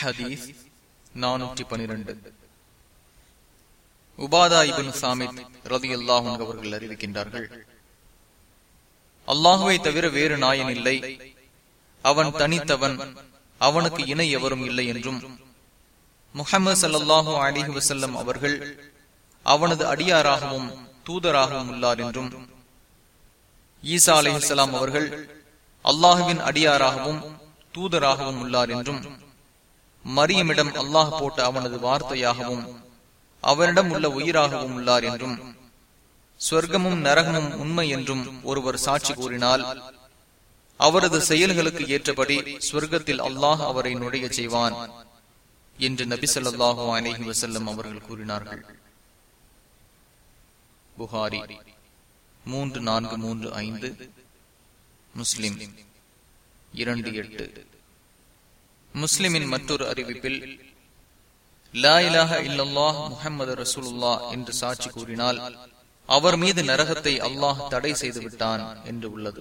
ஹதீஸ் நானூற்றி பனிரெண்டு உபாதா இபின் சாமித் ரதி அல்லாஹும் அவர்கள் அறிவிக்கின்றார்கள். அல்லாஹுவை தவிர வேறு நாயன் இல்லை. அவன் தனித்தவன் அவனுக்கு இணை எவரும் இல்லை என்றும் முகமது சல்லாஹூ அலிஹி வசல்லம் அவர்கள் அவனது அடியாராகவும் தூதராகவும் உள்ளார் என்றும் ஈசா அலிஹலாம் அவர்கள் அல்லாஹுவின் அடியாராகவும் தூதராகவும் உள்ளார் என்றும் மரியமிடம் அல்லாஹ் போட்ட அவனது வார்த்தையாகவும் அவரிடம் உள்ள உயிராகவும் உள்ளார் என்றும் சொர்க்கமும் நரகமும் உண்மை என்றும் ஒருவர் சாட்சி கூறினால் அவரது செயல்களுக்கு ஏற்றபடி சொர்க்கத்தில் அல்லாஹ் அவரை நுழைய செய்வான் என்று நபி சொல்லாஹு அலஹி வசல்லம் அவர்கள் கூறினார்கள். புகாரி மூன்று நான்கு மூன்று ஐந்து முஸ்லிம் இரண்டு எட்டு. முஸ்லிமின் மற்றொரு அறிவிப்பில் லா இலாஹ இல்லல்லாஹ் முஹம்மது ரசூலுல்லா என்று சாட்சி கூறினால் அவர் மீது நரகத்தை அல்லாஹ் தடை செய்து விட்டான் என்று உள்ளது.